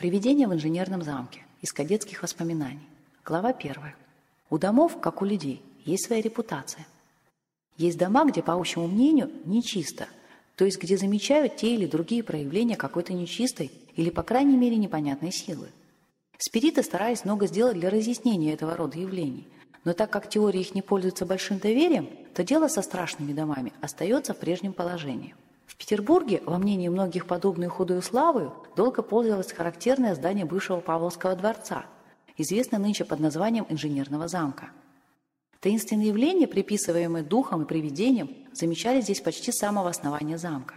Привидение в инженерном замке. Из кадетских воспоминаний. Глава первая. У домов, как у людей, есть своя репутация. Есть дома, где, по общему мнению, нечисто, то есть где замечают те или другие проявления какой-то нечистой или, по крайней мере, непонятной силы. Спириты старались много сделать для разъяснения этого рода явлений, но так как теории их не пользуются большим доверием, то дело со страшными домами остается в прежнем положении. Петербурге, во мнении многих подобную худою славою, долго пользовалось характерное здание бывшего Павловского дворца, известное нынче под названием Инженерного замка. Таинственные явления, приписываемые духам и привидениям, замечали здесь почти с самого основания замка.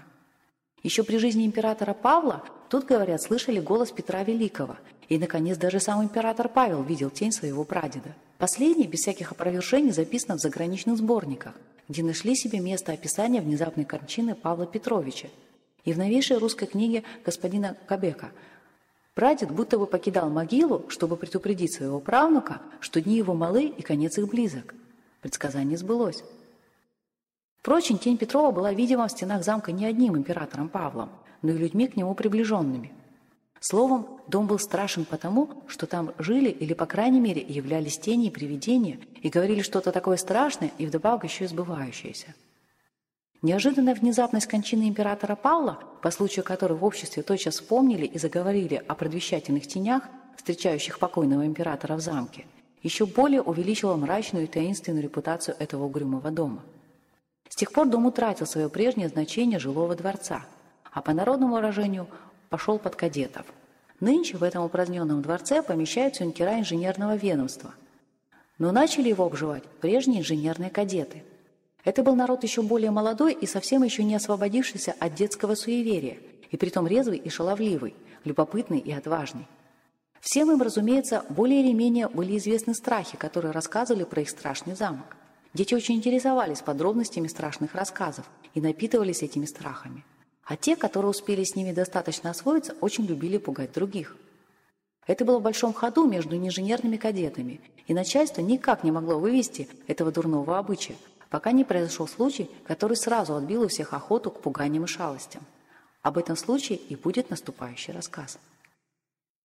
Еще при жизни императора Павла тут, говорят, слышали голос Петра Великого, и, наконец, даже сам император Павел видел тень своего прадеда. Последний, без всяких опровержений, записано в заграничных сборниках, где нашли себе место описания внезапной кончины Павла Петровича, и в новейшей русской книге господина Кабека Прадед будто бы покидал могилу, чтобы предупредить своего правнука, что дни его малы и конец их близок. Предсказание сбылось. Впрочем, тень Петрова была видима в стенах замка не одним императором Павлом, но и людьми к нему приближенными. Словом, дом был страшен потому, что там жили или, по крайней мере, являлись тени и привидения и говорили что-то такое страшное и вдобавок еще и сбывающееся. Неожиданная внезапность кончины императора Павла, по случаю которой в обществе тотчас вспомнили и заговорили о предвещательных тенях, встречающих покойного императора в замке, еще более увеличила мрачную и таинственную репутацию этого угрюмого дома. С тех пор дом утратил свое прежнее значение жилого дворца, а по народному выражению пошел под кадетов. Нынче в этом упраздненном дворце помещаются юнкера инженерного ведомства. Но начали его обживать прежние инженерные кадеты. Это был народ еще более молодой и совсем еще не освободившийся от детского суеверия, и притом резвый и шаловливый, любопытный и отважный. Всем им, разумеется, более или менее были известны страхи, которые рассказывали про их страшный замок. Дети очень интересовались подробностями страшных рассказов и напитывались этими страхами. А те, которые успели с ними достаточно освоиться, очень любили пугать других. Это было в большом ходу между инженерными кадетами, и начальство никак не могло вывести этого дурного обычая, пока не произошел случай, который сразу отбил у всех охоту к пуганиям и шалостям. Об этом случае и будет наступающий рассказ.